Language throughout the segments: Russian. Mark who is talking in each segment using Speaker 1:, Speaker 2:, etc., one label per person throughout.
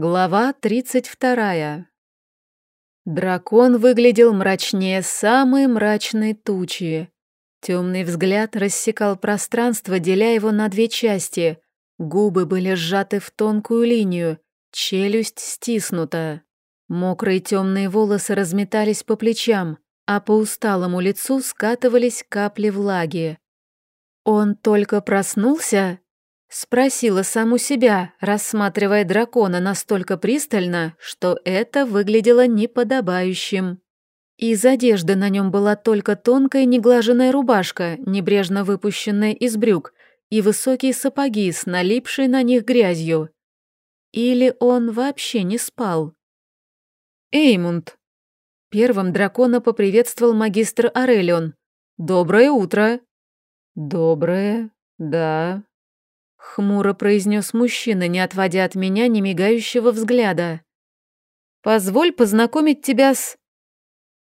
Speaker 1: Глава 32. Дракон выглядел мрачнее самой мрачной тучи. Темный взгляд рассекал пространство, деля его на две части. Губы были сжаты в тонкую линию, челюсть стиснута. Мокрые темные волосы разметались по плечам, а по усталому лицу скатывались капли влаги. Он только проснулся? Спросила саму себя, рассматривая дракона настолько пристально, что это выглядело неподобающим. Из одежды на нем была только тонкая неглаженная рубашка, небрежно выпущенная из брюк, и высокие сапоги с налипшей на них грязью. Или он вообще не спал? «Эймунд!» Первым дракона поприветствовал магистр Арелион. «Доброе утро!» «Доброе, да», Хмуро произнес мужчина, не отводя от меня немигающего взгляда. «Позволь познакомить тебя с...»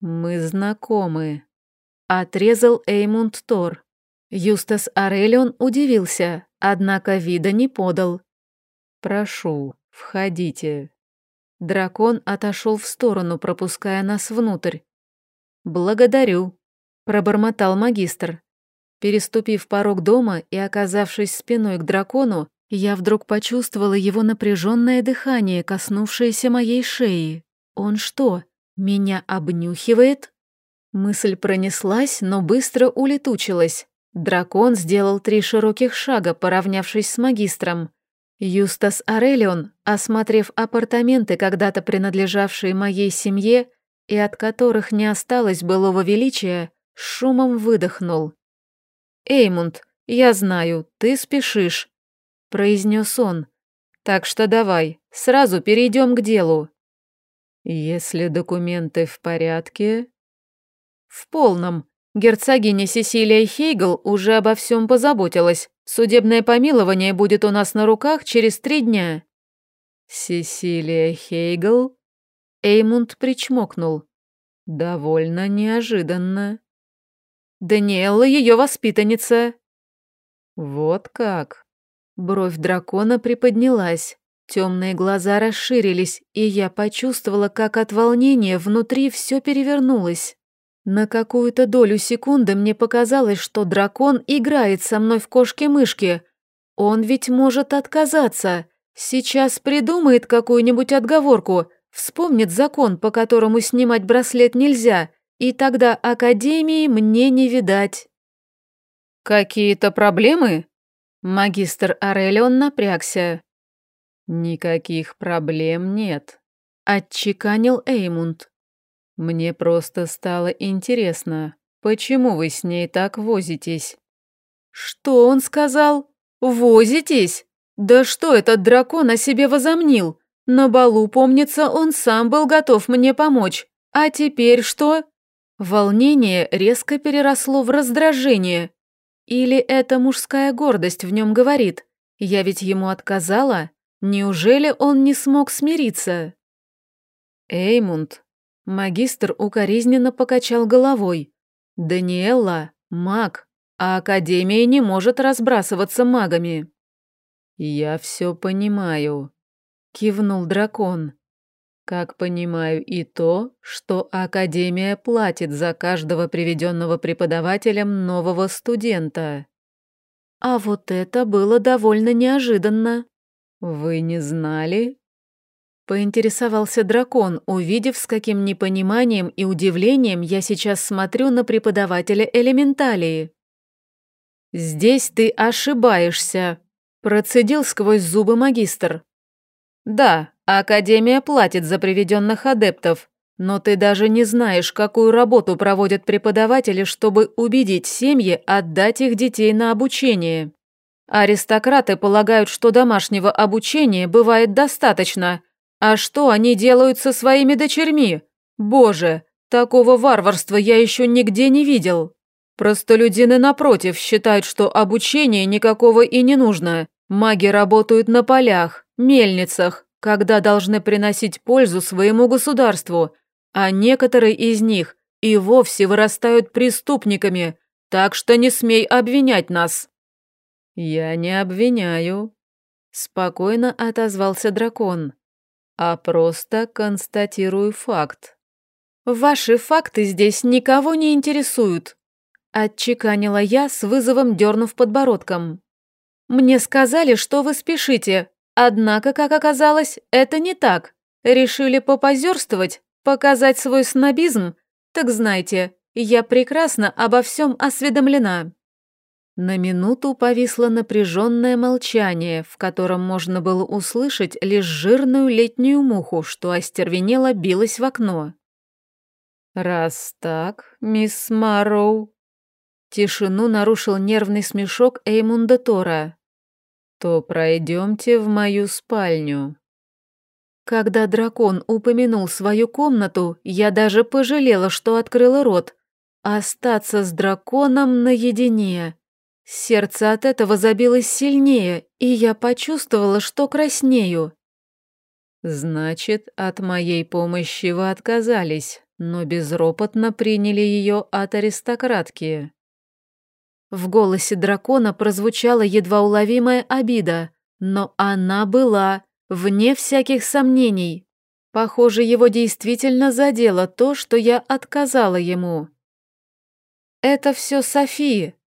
Speaker 1: «Мы знакомы», — отрезал Эймунд Тор. Юстас Арелион удивился, однако вида не подал. «Прошу, входите». Дракон отошел в сторону, пропуская нас внутрь. «Благодарю», — пробормотал магистр. Переступив порог дома и оказавшись спиной к дракону, я вдруг почувствовала его напряженное дыхание, коснувшееся моей шеи. Он что, меня обнюхивает? Мысль пронеслась, но быстро улетучилась. Дракон сделал три широких шага, поравнявшись с магистром. Юстас Арелион, осмотрев апартаменты, когда-то принадлежавшие моей семье и от которых не осталось былого величия, шумом выдохнул. «Эймунд, я знаю, ты спешишь», — произнес он. «Так что давай, сразу перейдем к делу». «Если документы в порядке...» «В полном. Герцогиня Сесилия Хейгл уже обо всем позаботилась. Судебное помилование будет у нас на руках через три дня». «Сесилия Хейгл?» Эймунд причмокнул. «Довольно неожиданно». Даниэлла ее воспитанница». «Вот как?» Бровь дракона приподнялась, темные глаза расширились, и я почувствовала, как от волнения внутри все перевернулось. На какую-то долю секунды мне показалось, что дракон играет со мной в кошки-мышки. Он ведь может отказаться. Сейчас придумает какую-нибудь отговорку, вспомнит закон, по которому снимать браслет нельзя, и тогда Академии мне не видать. «Какие-то проблемы?» Магистр Арелион напрягся. «Никаких проблем нет», — отчеканил Эймунд. «Мне просто стало интересно, почему вы с ней так возитесь?» «Что он сказал? Возитесь? Да что этот дракон о себе возомнил? На балу, помнится, он сам был готов мне помочь. А теперь что? Волнение резко переросло в раздражение. Или это мужская гордость в нем говорит? Я ведь ему отказала? Неужели он не смог смириться? Эймунд. Магистр укоризненно покачал головой. Даниэлла — маг, а Академия не может разбрасываться магами. «Я все понимаю», — кивнул дракон. Как понимаю и то, что Академия платит за каждого приведенного преподавателем нового студента. А вот это было довольно неожиданно. Вы не знали? Поинтересовался дракон, увидев, с каким непониманием и удивлением я сейчас смотрю на преподавателя элементалии. «Здесь ты ошибаешься», – процедил сквозь зубы магистр. «Да, Академия платит за приведенных адептов, но ты даже не знаешь, какую работу проводят преподаватели, чтобы убедить семьи отдать их детей на обучение. Аристократы полагают, что домашнего обучения бывает достаточно. А что они делают со своими дочерьми? Боже, такого варварства я еще нигде не видел. Простолюдины, напротив, считают, что обучения никакого и не нужно. Маги работают на полях, мельницах, когда должны приносить пользу своему государству, а некоторые из них и вовсе вырастают преступниками, так что не смей обвинять нас». «Я не обвиняю», — спокойно отозвался дракон. а просто констатирую факт. Ваши факты здесь никого не интересуют, отчеканила я с вызовом дернув подбородком. Мне сказали, что вы спешите, однако, как оказалось, это не так. Решили попозерствовать, показать свой снобизм? Так знайте, я прекрасно обо всем осведомлена. На минуту повисло напряженное молчание, в котором можно было услышать лишь жирную летнюю муху, что остервенело билась в окно. «Раз так, мисс Марроу...» Тишину нарушил нервный смешок Эймунда Тора. «То пройдемте в мою спальню». Когда дракон упомянул свою комнату, я даже пожалела, что открыла рот. Остаться с драконом наедине. Сердце от этого забилось сильнее, и я почувствовала, что краснею. «Значит, от моей помощи вы отказались, но безропотно приняли ее от аристократки». В голосе дракона прозвучала едва уловимая обида, но она была, вне всяких сомнений. Похоже, его действительно задело то, что я отказала ему. «Это все Софии»,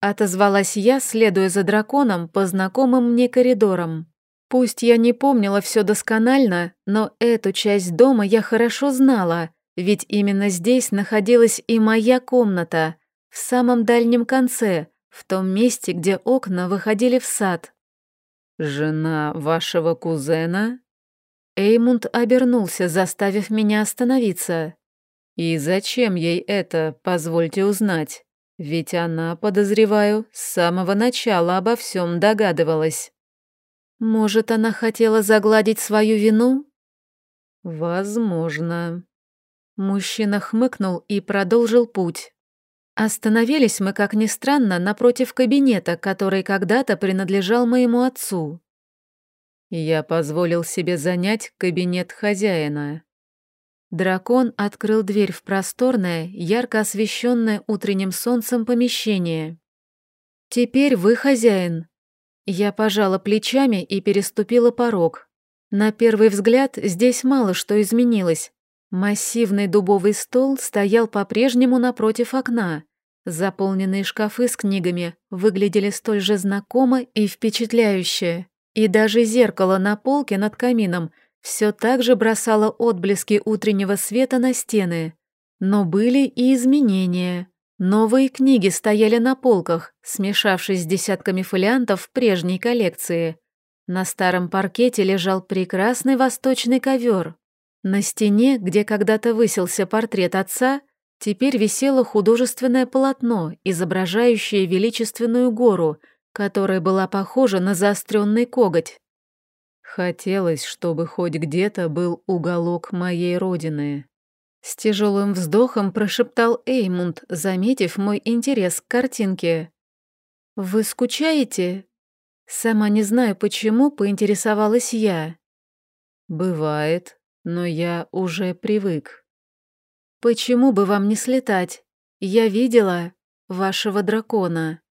Speaker 1: Отозвалась я, следуя за драконом по знакомым мне коридорам. Пусть я не помнила все досконально, но эту часть дома я хорошо знала, ведь именно здесь находилась и моя комната, в самом дальнем конце, в том месте, где окна выходили в сад. «Жена вашего кузена?» Эймунд обернулся, заставив меня остановиться. «И зачем ей это, позвольте узнать?» Ведь она, подозреваю, с самого начала обо всем догадывалась. Может, она хотела загладить свою вину? Возможно. Мужчина хмыкнул и продолжил путь. Остановились мы, как ни странно, напротив кабинета, который когда-то принадлежал моему отцу. Я позволил себе занять кабинет хозяина. Дракон открыл дверь в просторное, ярко освещенное утренним солнцем помещение. «Теперь вы хозяин». Я пожала плечами и переступила порог. На первый взгляд здесь мало что изменилось. Массивный дубовый стол стоял по-прежнему напротив окна. Заполненные шкафы с книгами выглядели столь же знакомо и впечатляюще. И даже зеркало на полке над камином – все так же бросало отблески утреннего света на стены. Но были и изменения. Новые книги стояли на полках, смешавшись с десятками фолиантов прежней коллекции. На старом паркете лежал прекрасный восточный ковер. На стене, где когда-то высился портрет отца, теперь висело художественное полотно, изображающее величественную гору, которая была похожа на заостренный коготь. Хотелось, чтобы хоть где-то был уголок моей родины. С тяжелым вздохом прошептал Эймунд, заметив мой интерес к картинке. «Вы скучаете?» Сама не знаю, почему, поинтересовалась я. «Бывает, но я уже привык». «Почему бы вам не слетать? Я видела вашего дракона».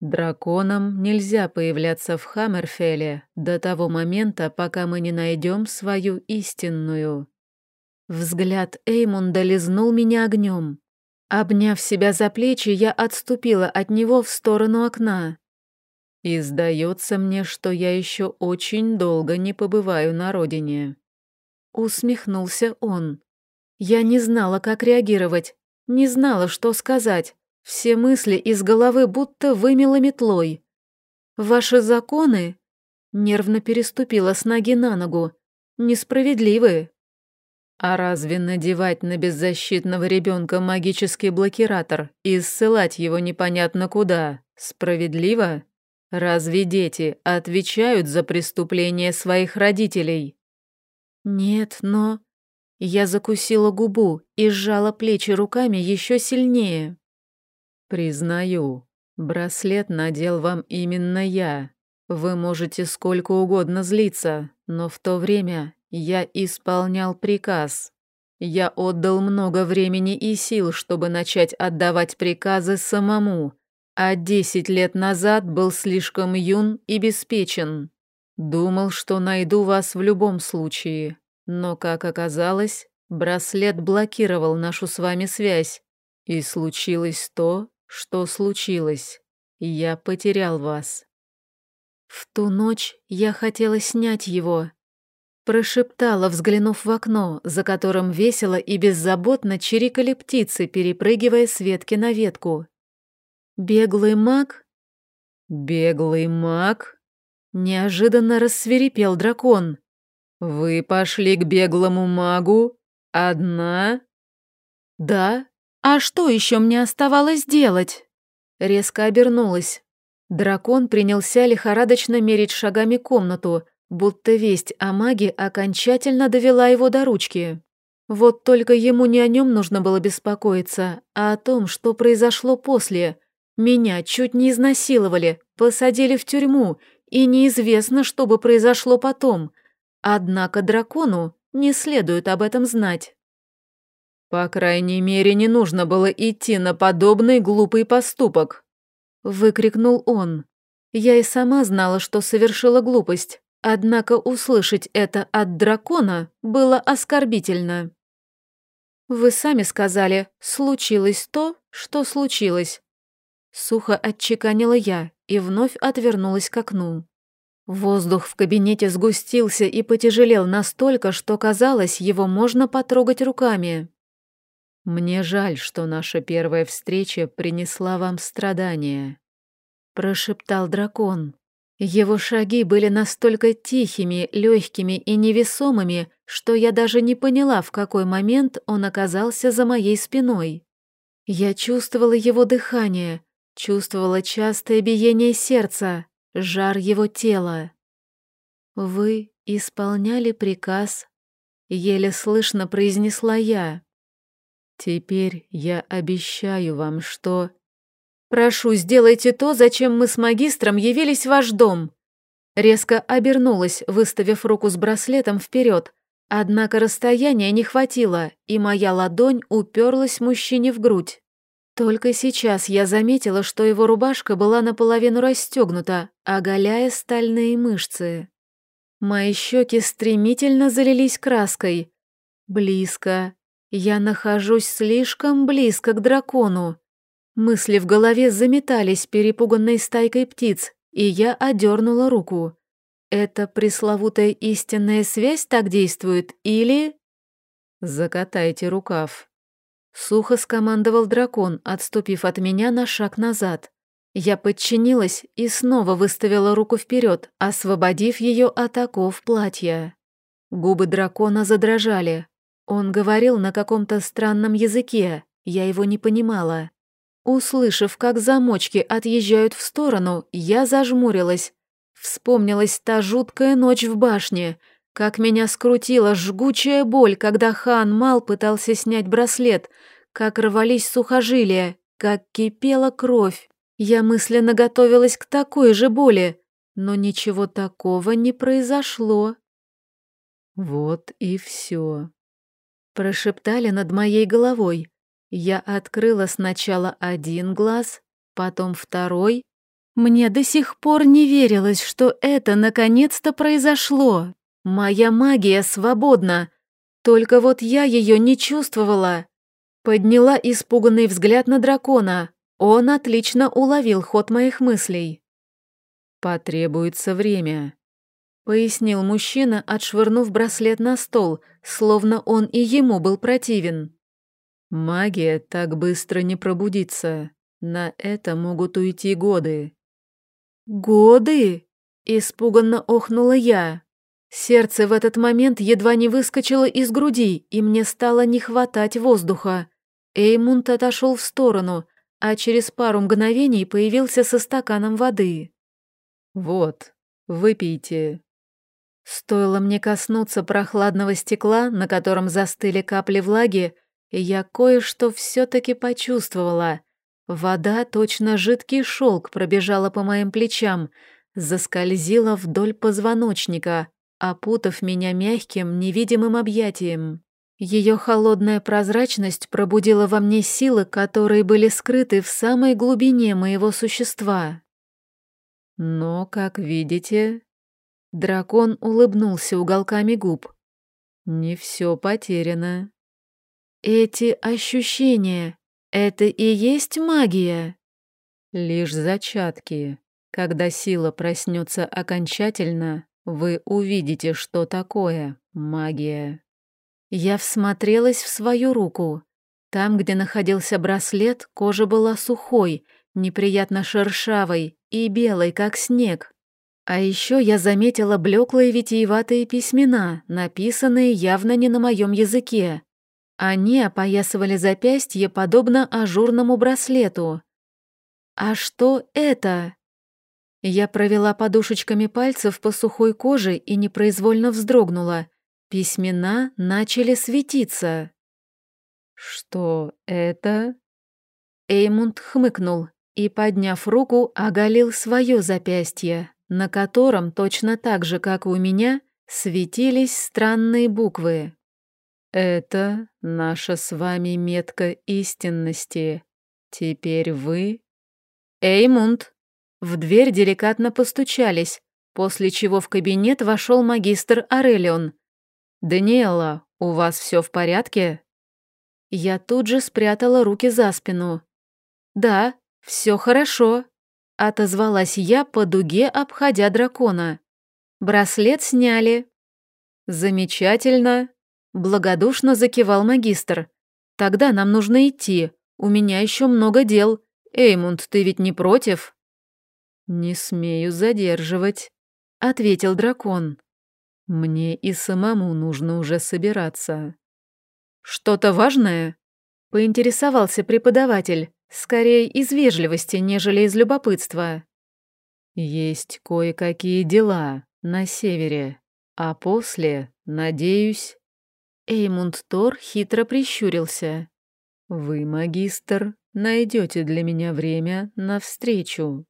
Speaker 1: Драконам нельзя появляться в Хаммерфеле до того момента, пока мы не найдем свою истинную. Взгляд Эймунда лизнул меня огнем. Обняв себя за плечи, я отступила от него в сторону окна. И сдается мне, что я еще очень долго не побываю на родине. Усмехнулся он. Я не знала, как реагировать, не знала, что сказать. Все мысли из головы будто вымело метлой. Ваши законы, нервно переступила с ноги на ногу, несправедливы. А разве надевать на беззащитного ребенка магический блокиратор и ссылать его непонятно куда справедливо? Разве дети отвечают за преступления своих родителей? Нет, но... Я закусила губу и сжала плечи руками еще сильнее. «Признаю, браслет надел вам именно я. Вы можете сколько угодно злиться, но в то время я исполнял приказ. Я отдал много времени и сил, чтобы начать отдавать приказы самому, а десять лет назад был слишком юн и беспечен. Думал, что найду вас в любом случае, Но, как оказалось, браслет блокировал нашу с вами связь, и случилось то, что случилось. Я потерял вас. В ту ночь я хотела снять его. Прошептала, взглянув в окно, за которым весело и беззаботно чирикали птицы, перепрыгивая с ветки на ветку. «Беглый маг?» «Беглый маг?» Неожиданно рассверепел дракон. «Вы пошли к беглому магу? Одна?» «Да. А что еще мне оставалось делать?» Резко обернулась. Дракон принялся лихорадочно мерить шагами комнату, будто весть о маге окончательно довела его до ручки. Вот только ему не о нем нужно было беспокоиться, а о том, что произошло после. Меня чуть не изнасиловали, посадили в тюрьму, и неизвестно, что бы произошло потом — Однако дракону не следует об этом знать. По крайней мере, не нужно было идти на подобный глупый поступок, выкрикнул он. Я и сама знала, что совершила глупость, однако услышать это от дракона было оскорбительно. Вы сами сказали, случилось то, что случилось. Сухо отчеканила я и вновь отвернулась к окну. Воздух в кабинете сгустился и потяжелел настолько, что казалось, его можно потрогать руками. «Мне жаль, что наша первая встреча принесла вам страдания», — прошептал дракон. Его шаги были настолько тихими, легкими и невесомыми, что я даже не поняла, в какой момент он оказался за моей спиной. Я чувствовала его дыхание, чувствовала частое биение сердца, жар его тела. «Вы исполняли приказ», — еле слышно произнесла я. «Теперь я обещаю вам, что...» «Прошу, сделайте то, зачем мы с магистром явились в ваш дом». Резко обернулась, выставив руку с браслетом вперед, однако расстояния не хватило, и моя ладонь уперлась мужчине в грудь. Только сейчас я заметила, что его рубашка была наполовину расстегнута, оголяя стальные мышцы. Мои щеки стремительно залились краской. Близко. Я нахожусь слишком близко к дракону. Мысли в голове заметались перепуганной стайкой птиц, и я одернула руку. Это пресловутая истинная связь так действует или... Закатайте рукав. Сухо скомандовал дракон, отступив от меня на шаг назад. Я подчинилась и снова выставила руку вперед, освободив ее от оков платья. Губы дракона задрожали. Он говорил на каком-то странном языке, я его не понимала. Услышав, как замочки отъезжают в сторону, я зажмурилась. Вспомнилась та жуткая ночь в башне, как меня скрутила жгучая боль, когда хан Мал пытался снять браслет, как рвались сухожилия, как кипела кровь. Я мысленно готовилась к такой же боли, но ничего такого не произошло. Вот и все. Прошептали над моей головой. Я открыла сначала один глаз, потом второй. Мне до сих пор не верилось, что это наконец-то произошло. Моя магия свободна. Только вот я ее не чувствовала. Подняла испуганный взгляд на дракона. Он отлично уловил ход моих мыслей. «Потребуется время», — пояснил мужчина, отшвырнув браслет на стол, словно он и ему был противен. «Магия так быстро не пробудится. На это могут уйти годы». «Годы?» — испуганно охнула я. Сердце в этот момент едва не выскочило из груди, и мне стало не хватать воздуха. Эймунд отошел в сторону, а через пару мгновений появился со стаканом воды. «Вот, выпейте». Стоило мне коснуться прохладного стекла, на котором застыли капли влаги, я кое-что все-таки почувствовала. Вода, точно жидкий шелк, пробежала по моим плечам, заскользила вдоль позвоночника, опутав меня мягким, невидимым объятием. Ее холодная прозрачность пробудила во мне силы, которые были скрыты в самой глубине моего существа. Но, как видите, дракон улыбнулся уголками губ. Не все потеряно. Эти ощущения — это и есть магия? Лишь зачатки. Когда сила проснется окончательно, вы увидите, что такое магия. Я всмотрелась в свою руку. Там, где находился браслет, кожа была сухой, неприятно шершавой и белой, как снег. А еще я заметила блеклые витиеватые письмена, написанные явно не на моем языке. Они опоясывали запястье подобно ажурному браслету. «А что это?» Я провела подушечками пальцев по сухой коже и непроизвольно вздрогнула. Письмена начали светиться. «Что это?» Эймунд хмыкнул и, подняв руку, оголил свое запястье на котором точно так же, как у меня, светились странные буквы. «Это наша с вами метка истинности. Теперь вы...» «Эймунд!» В дверь деликатно постучались, после чего в кабинет вошел магистр Арелион. «Даниэла, у вас все в порядке?» Я тут же спрятала руки за спину. «Да, все хорошо», Отозвалась я по дуге, обходя дракона. Браслет сняли. Замечательно. Благодушно закивал магистр. Тогда нам нужно идти. У меня еще много дел. Эймунд, ты ведь не против? Не смею задерживать, ответил дракон. Мне и самому нужно уже собираться. Что-то важное? Поинтересовался преподаватель. Скорее из вежливости, нежели из любопытства. Есть кое-какие дела на севере, а после, надеюсь... Эймунд Тор хитро прищурился. «Вы, магистр, найдете для меня время на встречу».